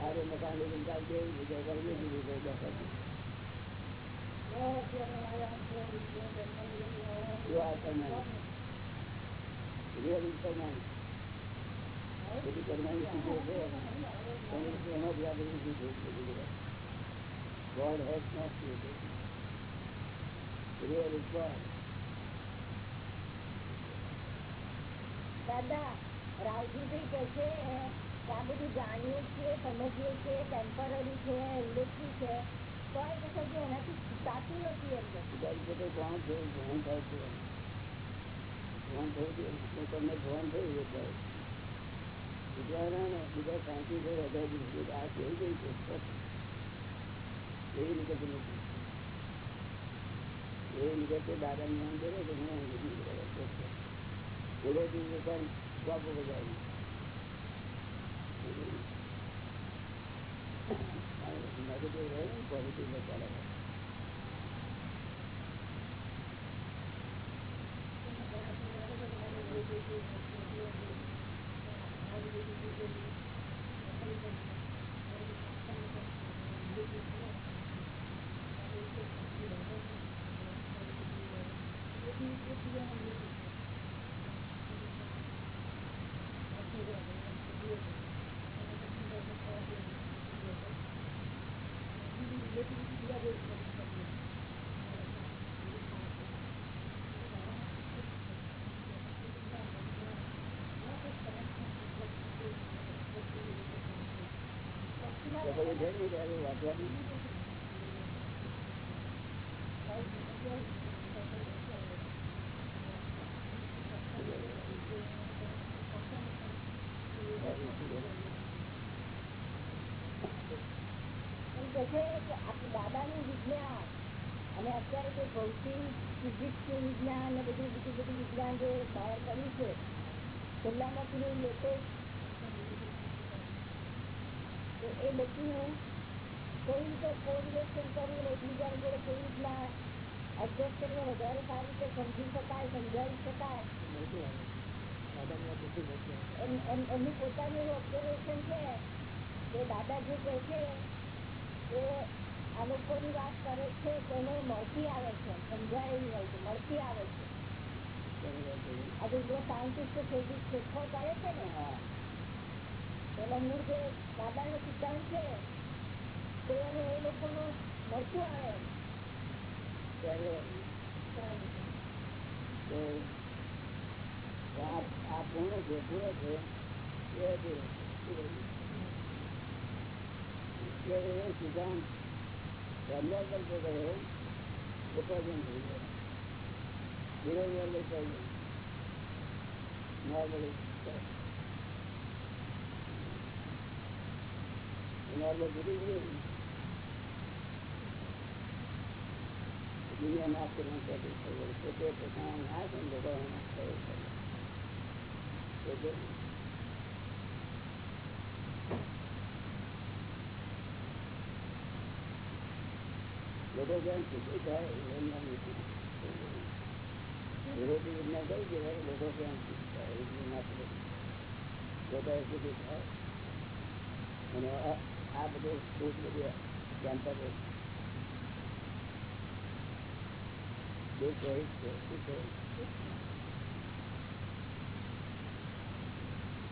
અરે મકાન લઈને ચાલ દેવું બીજા કરવી દીધું કોઈ દખલ You are permanent. Really permanent. બધી પરમાની ચીજો છે પણ એમાં બી આ બધી ચીજો છે બધી બધા. God has not created. Real is God. દાદા રાવજીભાઈ કે છે કે આ બધું જાણીએ છીએ સમજીએ છીએ ટેમ્પરરી છે ઇલેક્ટ્રિક છે તો એ કે છે કે એનાથી સાચું નથી એમ કે બીજા બધે ભણ થયું ભણ થાય છે ભણ થયું છે હું તમને ભણ થયું એ જાય બીજા ને બીજા શાંતિ છે હજાર દિવસ આ થઈ ગઈ છે એવી રીતે નથી એવી રીતે દાદા ને નામ બોલે કે હું બોલેથી પણ બાપુ બજાવી નેગેટિવ રહે ને પોઝિટિવ ચાલે તો પછી છે ને ત્યારે વાંચવાની એમ કે છે કે આપણું દાદાનું વિજ્ઞાન અને અત્યારે જે ભૌતિક ફિઝિક્સ વિજ્ઞાન ને બધું બીજું બધું વિજ્ઞાન જે બહાર કર્યું છે છેલ્લામાં પેલું લેટેસ્ટ એ બધું રીતે કોર્ડિનેશન કરવું એકબીજાની જોડે કેવી રીતના એડજસ્ટ કરીને વધારે સારી રીતે સમજી શકાય સમજાવી શકાય એમ- એમ- એમની પોતાનું ઓબ્ઝર્વેશન છે કે દાદાજી કહે છે એ આ લોકોની વાત કરે છે તેને મળતી આવે છે સમજાય એવી હોય છે મળતી આવે છે. આજે જે સાયન્ટિસ્ટ ફિઝિક્સ શીખો કરે છે ને? હા. એના મૂળ જે દાદાનો સિદ્ધાંત છે તો એને એ લોકોનું મળતું આવે ત્યારે તો આ આ પૂર્ણ છે પૂરો છે એ પૂરો એટલે એ સિદ્ધાંત પહેલા કરતો ગયો ઉપાર્જન થઈ ગયો બિરોબર લઈ નોર્મલી નોર્મલ જુદી જુદી દુનિયા નાશ કરવાનું ચાલુ થયું પોતે પોતાના નાશ અને લોકોનો નાશ થયો છે એટલે લોકો જેમ સુખી થાય એમના નથી વિરોધી વિજ્ઞાન કઈ કહેવાય લોકો કેમ સુખી થાય એ જ ના પડે લોકો સુખી થાય અને આ- આ બધું સુખ બધી કેમ્પર દુઃખ હોય જ છે શું છે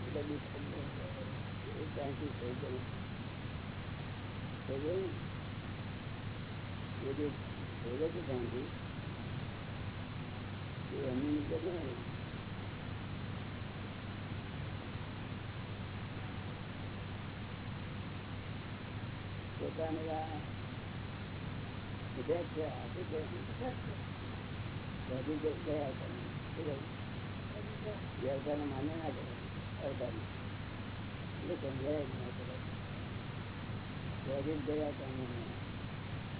એટલે દુઃખ એ શાંતિ થઈ ગયું થઈ ગયું એ જે બોલે છે શાંતિ એ એમની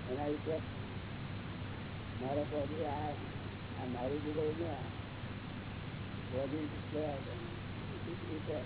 એના વિશે મારા પછી આ મારી દીકરી ને બધી ગયા હતા વિચાર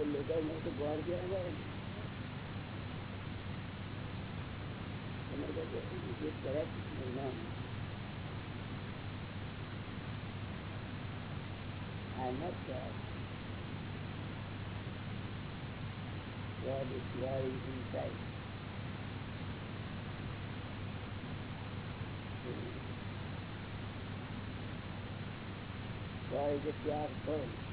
તો I'm not God. God is very inside. God is a pure soul.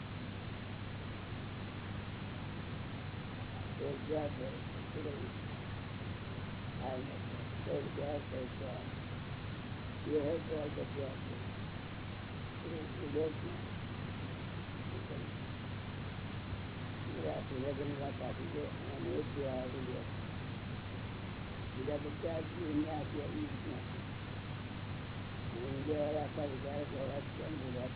આપી છે અને એક બીજા બધા જ ઇન્ડિયા આવી ઇન્ડિયા આખા વિચાર કરવા કેમ ગુજરાત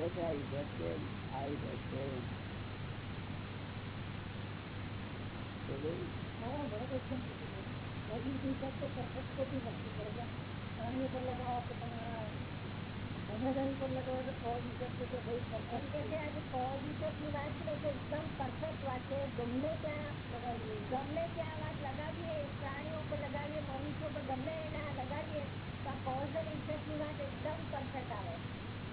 આવે છે આ ઇફેક્ટ છે આ ઇફેક્ટ છે ગમે ત્યાં ગમે ત્યાં વાત લગાવીએ પ્રાણીઓ પર લગાવીએ મનુષ્યો પર ગમે એના લગાવીએ તો કોઝ અને ઇફેક્ટની વાત એકદમ પરફેક્ટ આવે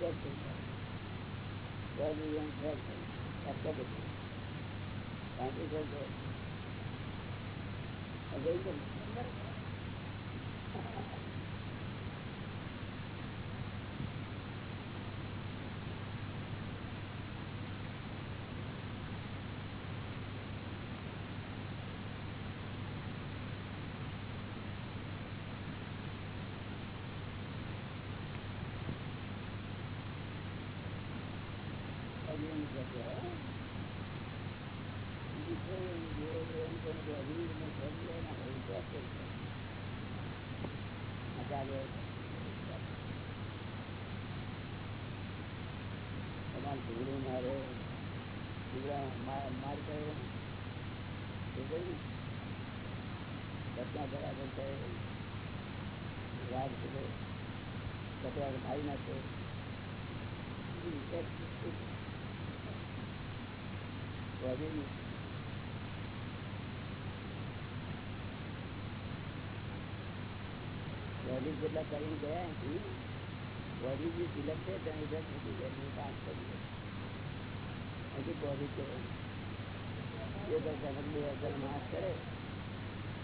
Thank you. ના બરાબર છે રાગ છે કચરા ખાઈ નાખે વડીલ જેટલા કરીને ગયા વડીલ જે તિલક છે ત્યાં ઉધર થતી જાય કામ કરી હજી બોડી છે બે હજાર માસ કરે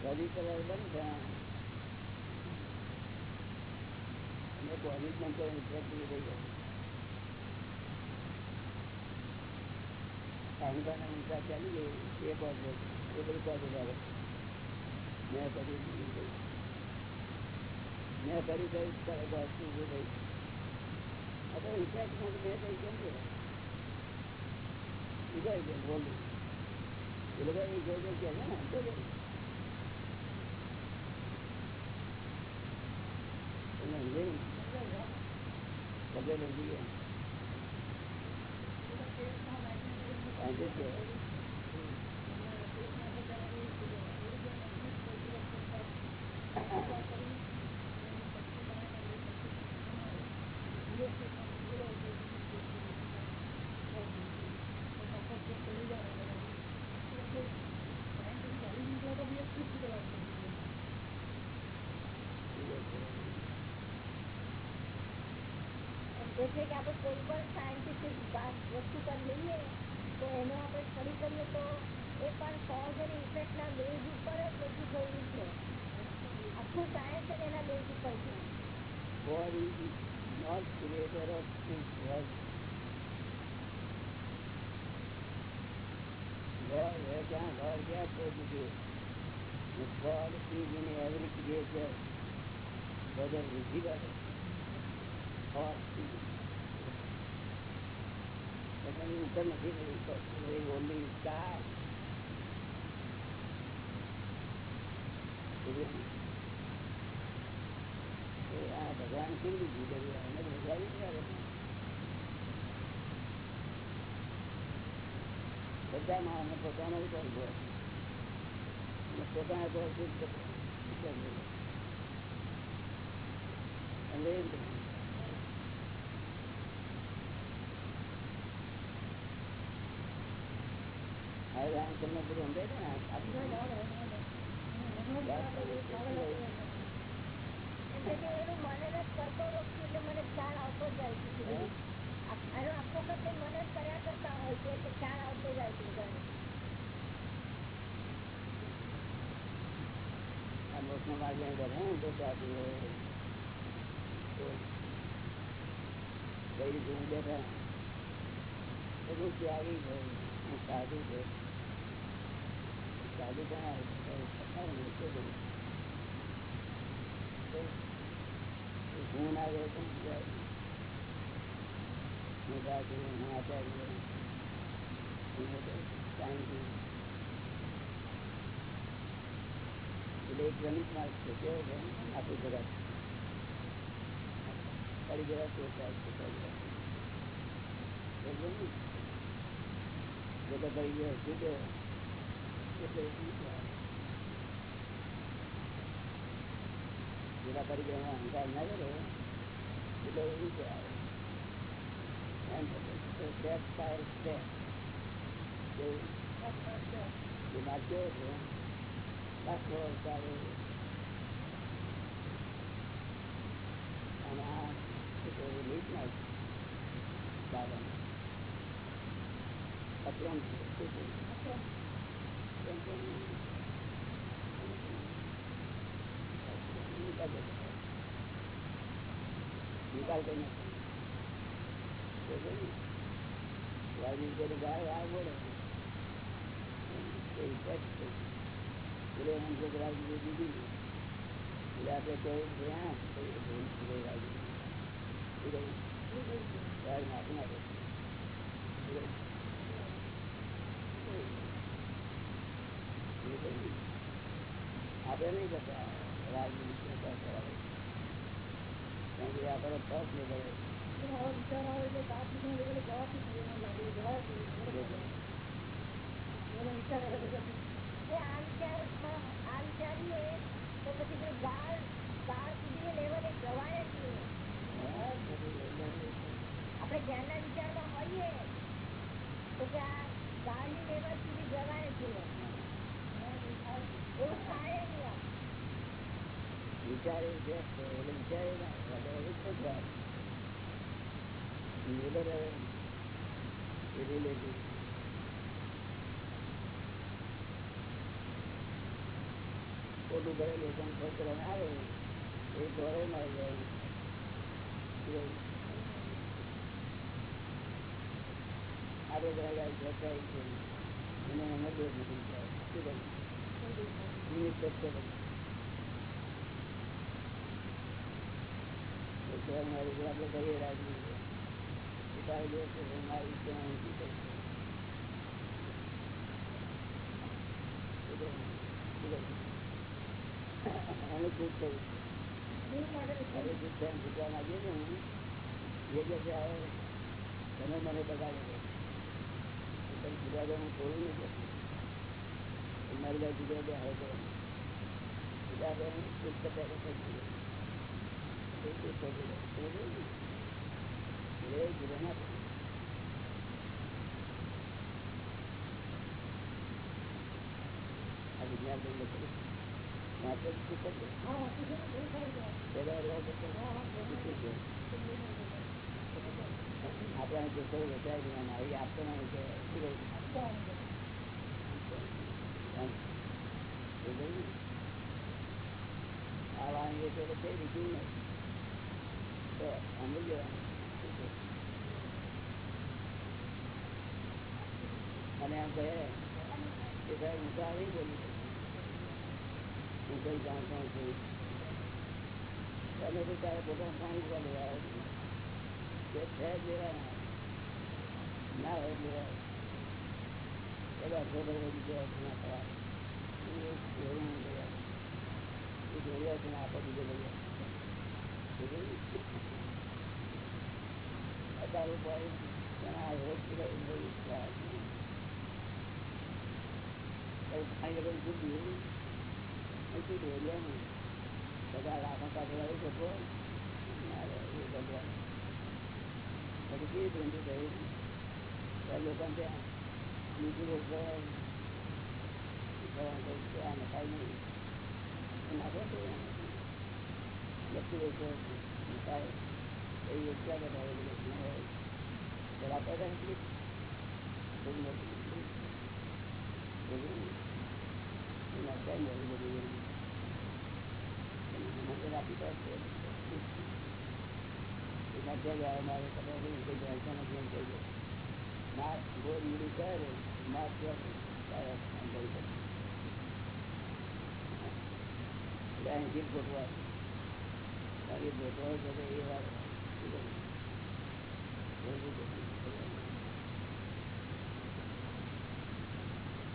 પોઝિટિવ કલર બંધ થયા અને પોઝિટિવ તો ઇફેક્ટ થઈ ગયો અહંકાર ઊંચા ચાલી ગયું એ પોઝિટિવ એ બધું પોઝિટિવ આવે મેં કર્યું મેં કર્યું કર્યું કરે બસ ઉભું થઈ હવે ઇફેક્ટ મેં થઈ કેમ છે ઉગાઈ ગયું બોલું એ લોકો એ જોઈ જોઈ કે છે ને તો કે આપણે કોઈ પણ સાયન્ટિફિક વસ્તુ પર લઈએ તો એનો આપણે સ્ટડી કરીએ તો એ પણ કોઝ અને ઇફેક્ટના બેઝ ઉપર જ બધું થયું છે આખું સાયન્સ એના બેઝ ઉપર છે God is not creator of this world. God, ત્યાં God ક્યાં પહોંચી ગયું? God is in every creature, whether visible or invisible. ભગવાન કેવી રીતે કર્યું એને ક્યારે બધા માણસને પોતાનો વિચાર ગયો પોતાના તો જાય છે બધાને. આ મોટનો માર્ગ અહીં બેઠા ને તો ત્યાંથી કઈ રીતે હું બેઠા તો હું ત્યાગી ગયો હું સાધુ છે સાધુ પણ હું ના ગયો પણ જાય હું સાધુ હું આચાર્ય હું સાયન્ટિસ્ટ એટલે એક ગણિત માર્ગ છે કેવો છે આખું જગત પડી ગયા તે જો તો પડી ગયો છૂટે એટલે જેના પડી ગયા અહંકાર ના કરે, એટલે નીચે આવે સ્ટેપ બાય સ્ટેપ એ માર્ગ કેવો છે? દાખલો ચાલે અને આ રીત ના નિકાલ કોઈ ગાય આ બોલે. દીધી. એટલે આપણે કહ્યું નાખી નાખે વિચારીએ તો પછી જો ગાળ ગાળ સુધી લેવલે જવાય જ નહીં આપણે જ્ઞાનના વિચારમાં હોઈએ તો કે આ ગાળની લેવલ સુધી જવાય જ વિચારે છે. કરેલું પણ ખોટું આવે એ ઘરે ના જાય આપણે બધા ગાય છે એને એમને બે જાય શું જ કરે મારી આપણે કહીએ રાજની તારી બે છે મારી ત્યાં ઊંચી કરી અને ચૂપ કરી હવે ચૂપ થઈને છૂટવા માંગીએ ને છે હવે તમે મને બગાડે તમે જુદા હું થોડું નહીં મારી બાજુ જુદા દે હવે તો જુદા દે હું ચૂપ કરતા કરતા ચૂપ કરી દે એ જુદા ના થાય આ વિજ્ઞાન બંધ કરી. માત્ર ચૂપ જ પેલા એવા કરતા આપણા જે કોઈ આવી. આપતો નહીં કે શું કહ્યું? એમ. એ કહ્યું? આ કઈ નહીં તો સમજી જવાનું અને એમ કહે કે સાહેબ હું તો આવી બોલું હું કઈ જાણતો છું તમે તો તારે પોતાનું પાણી પીવા લેવા આવ્યો છું. ના હોય લેવા બધા અર્થ ના થવા અત્યારે બધા લાખો પાસે આવી પછી કેવી ધંધો થયું લોકો ત્યાં આપી પાસે મારે ખબર નહીં કે જલસા નથી એમ કહી દે માસ ગોળ મૂડી કરે માસ કરી શકે એટલે અહીંથી જ ગોઠવા કારણ કે ગોઠવાય છે તો એ વાત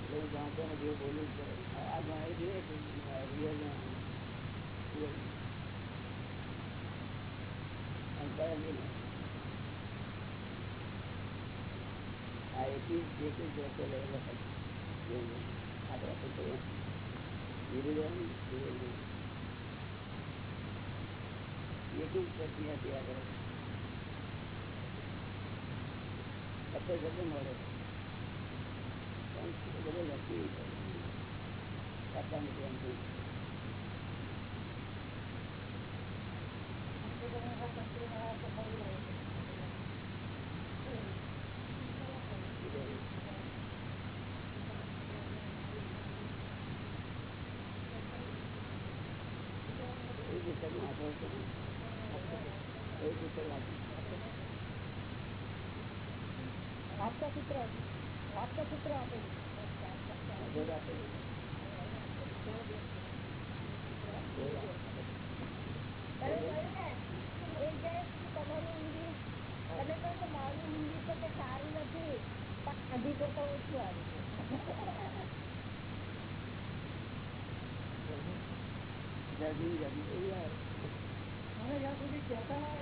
એટલે હું જાણતો નથી બોલું જ આ જણાવી દઈએ રિયલ આ એકવીસ એકવીસ વર્ષો લેવલ આપણે એકવીસ પ્રક્રિયા થયા કરે મળે બધું લખી કરતા નથી એમ सूत्र आपका सूत्र आप તમે કહો કે મારું ઊંઘી તો કે સારું નથી પણ અઢી કરતા ઓછું આવ્યું મને જ્યાં સુધી કહેતા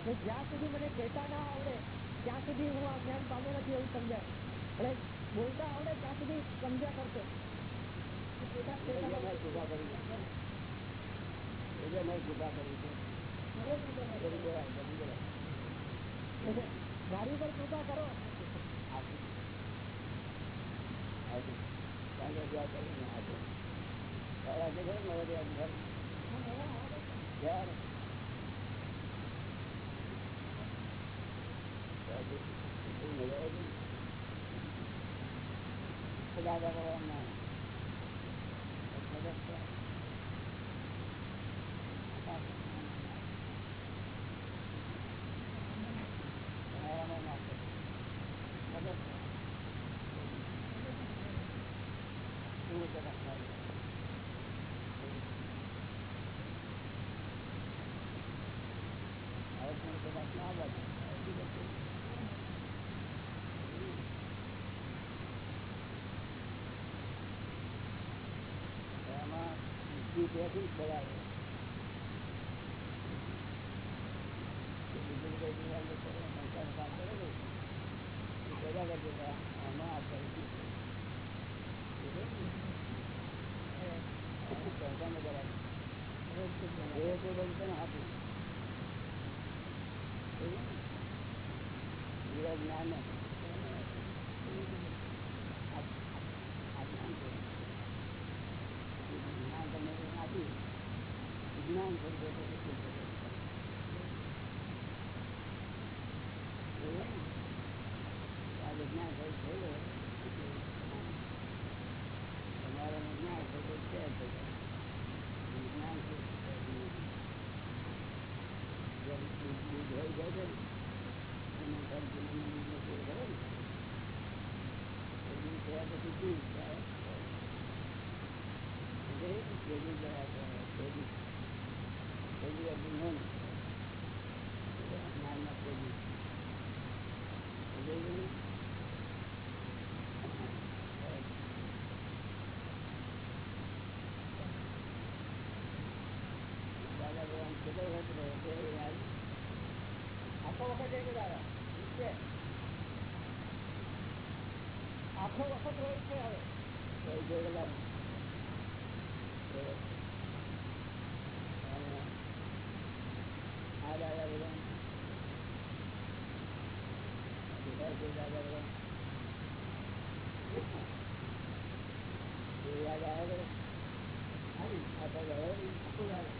ને જ્યાં સુધી મને કહેતા ના આવડે ત્યાં સુધી હું આ જ્ઞાન પામ્યો નથી એવું સમજાય એટલે બોલતા આવડે ત્યાં સુધી સમજ્યા કરતો ગાડી પર કૃપા કરો આગળ દાદા ભગવાન બધું ખોરાક પેદા કરજો આમાં આ કરી આપું? જ્ઞાન નથી. લાખો વખત હોય છે હવે જોયેલા આ દાદા બધા દાદા બધા યાદ આવે આપણે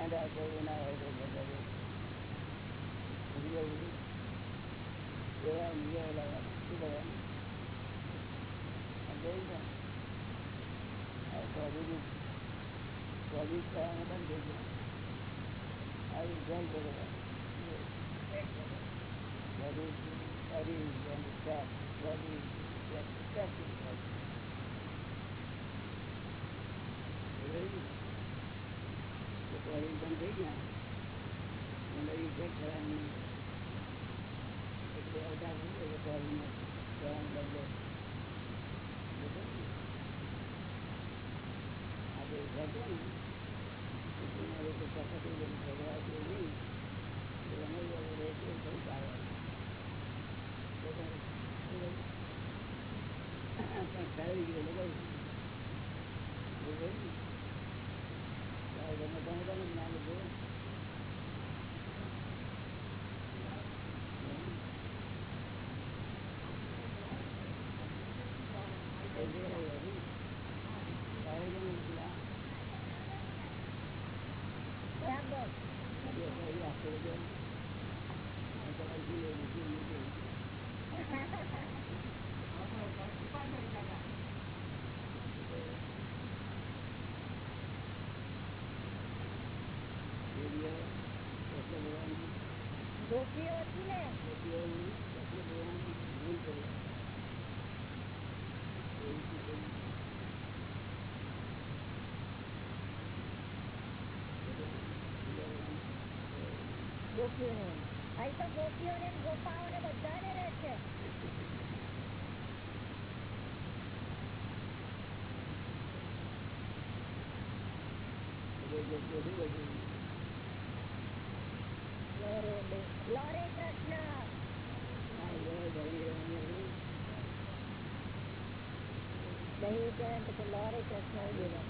ગાંડા કોઈ ના હોય તો Thank you. પોલ્યુશન થઈ ગયા એનો ઇફેક્ટ થવાની એટલે અવતાર થઈ ગયો થવાનું બદલે આજે થતો ને એના લોકો સખત ભગવાતું નહીં એનો રેટ બહુ સારો પણ ખરી ગયો લોકો 僕ね、会社5キロ。ત્યારે પછી લહેરે કૃષ્ણ બોલ્યા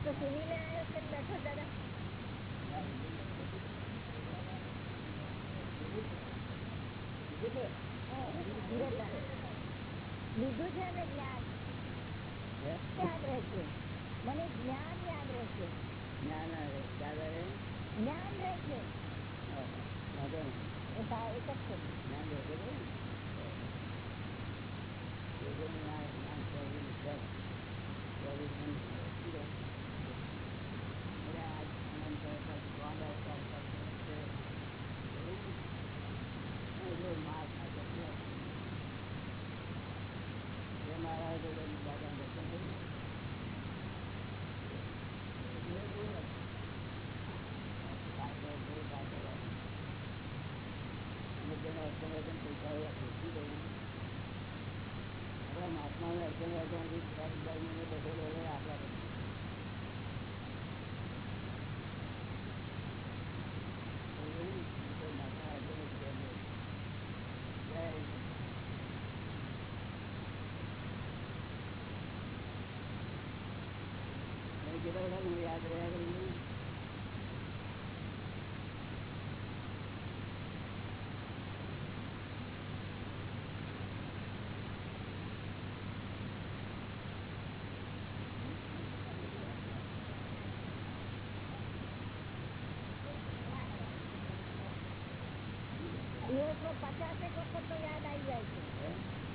તો સુનીલે બેઠો દાદા લીધું છે ને જ્ઞાન યાદ રહેશે મને જ્ઞાન યાદ રહેશે જ્ઞાન યાદ રહે જ્ઞાન રહેશે એક જ છે જ્ઞાન રહેશે وجدنا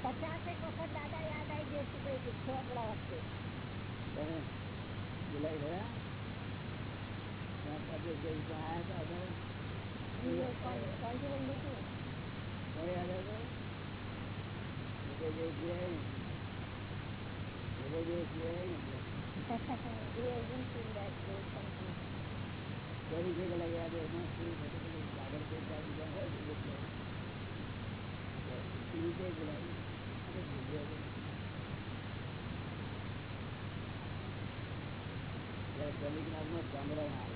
પચાસેક વખત દાદા યાદ આવી ગયું હતું કઈ થોડા વખતે બોલાઈ ગયા આગળ શ્રમિક નામનો ચંદ્ર ના આવે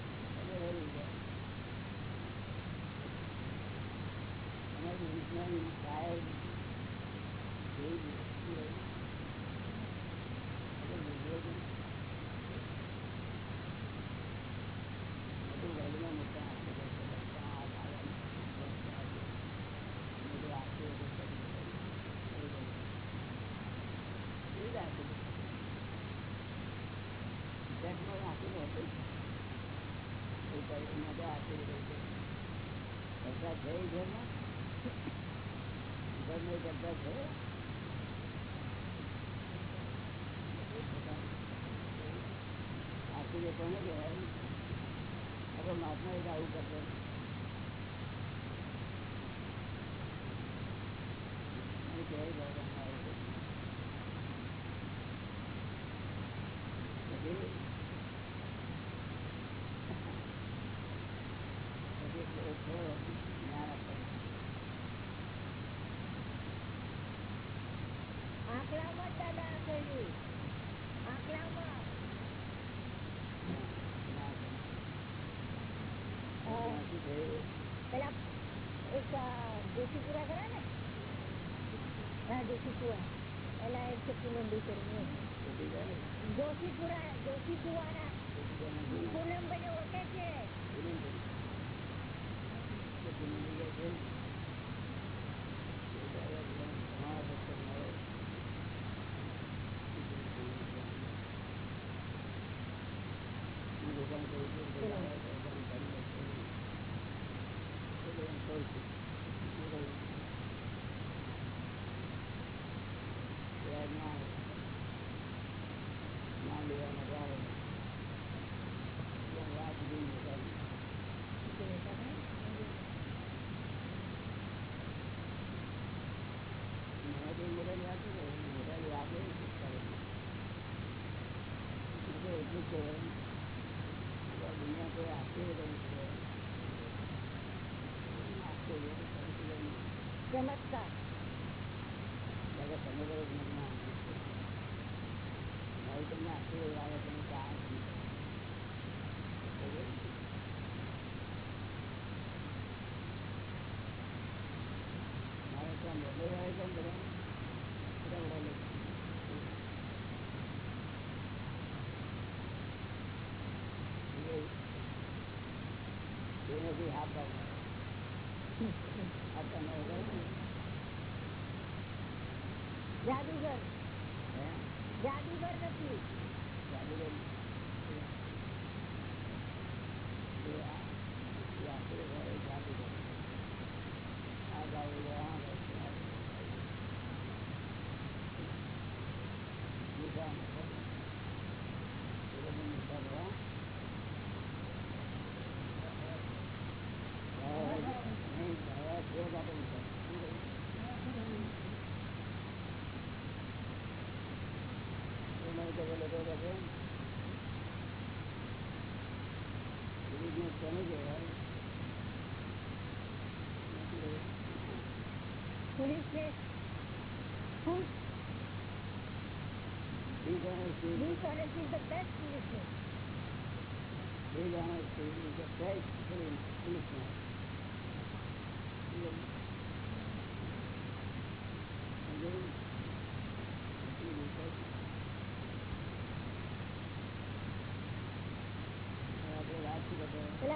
કોને કહેવાય આપણે મહાત્મા એક આવું કરતા છે. પેલા એક દેશી પૂરા કરે જોશી પૂરા જોશી પૂવાના પૂનમભાઈ ઓળખે છે. બધું હા પાડું જાદુગર જાદુગર નથી જાદુગર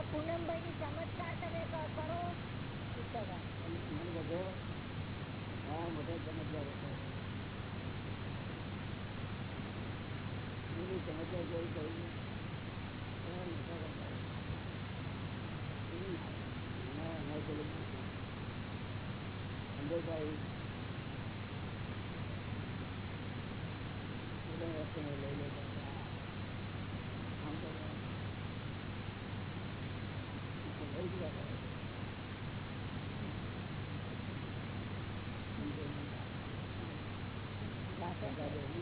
પૂનમભાઈ ની ચમત્કાર તમે કરો. મને બધો મોટા ચમત્કાર હતો ચમત્કાર કોઈ કહ્યું એના મોટા કરતા એની એના એના પેલું બધા વસ્તુ લઈ ગયા એમને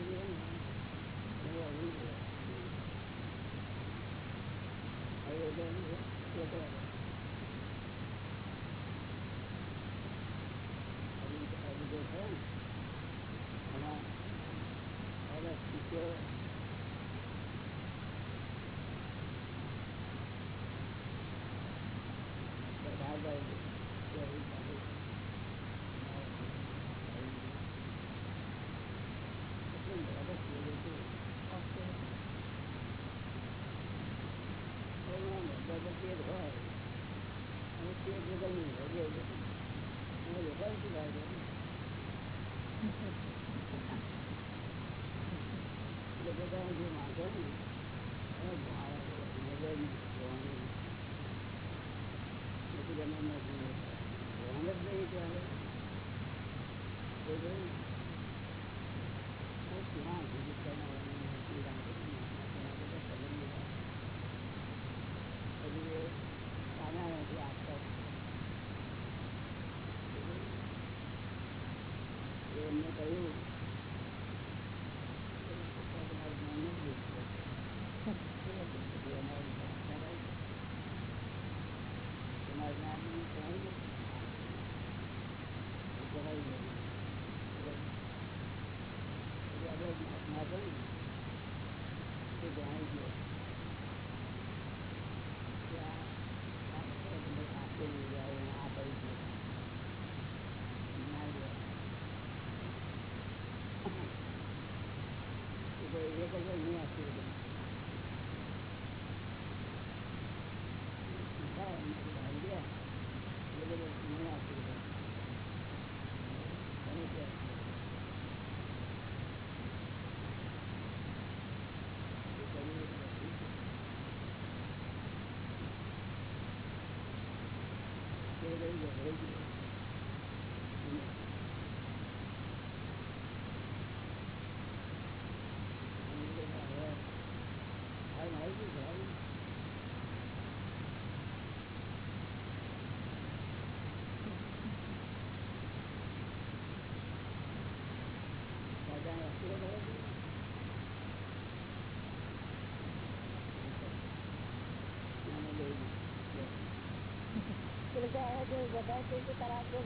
હવે જો બધા છે કે તારા છે.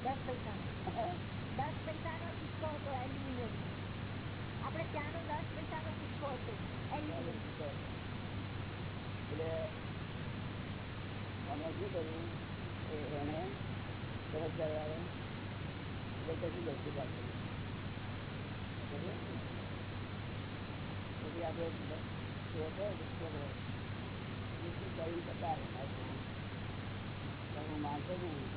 દસ પૈસાનો ચમત્કાર વાળો એટલે પછી દસ્તી પાડી પછી આપણે છોકરો છોકરો શું કરી બતાવે હું માનતો નહીં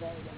that day.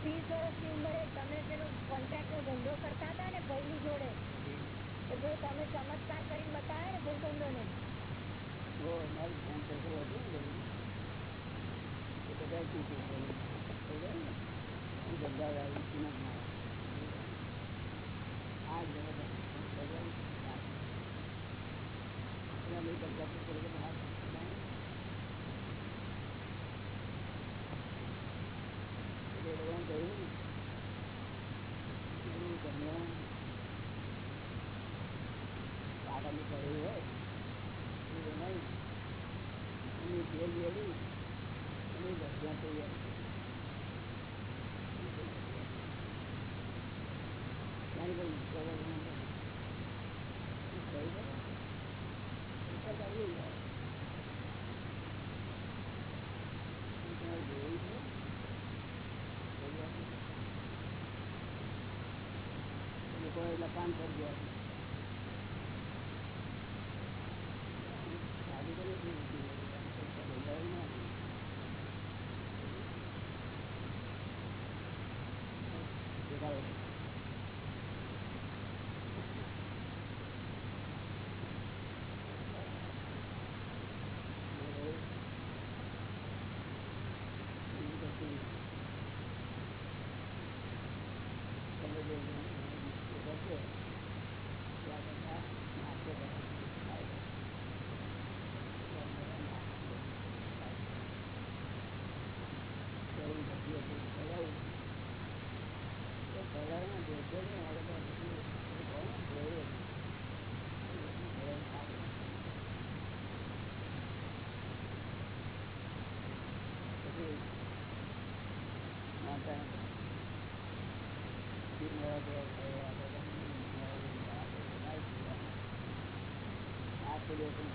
ત્રીસ વર્ષની ઉંમરે તમે પેલો કોન્ટ્રાક્ટનો ધંધો કરતા હતા ને ભાઈની જોડે? તો જો તમે ચમત્કાર કરીને બતાવે ને ભૂલકંદોને તો ને? ફોન કરતો હતું તો બધા કીધું હું. આ જગત different